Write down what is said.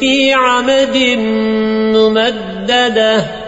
في عمد ممددة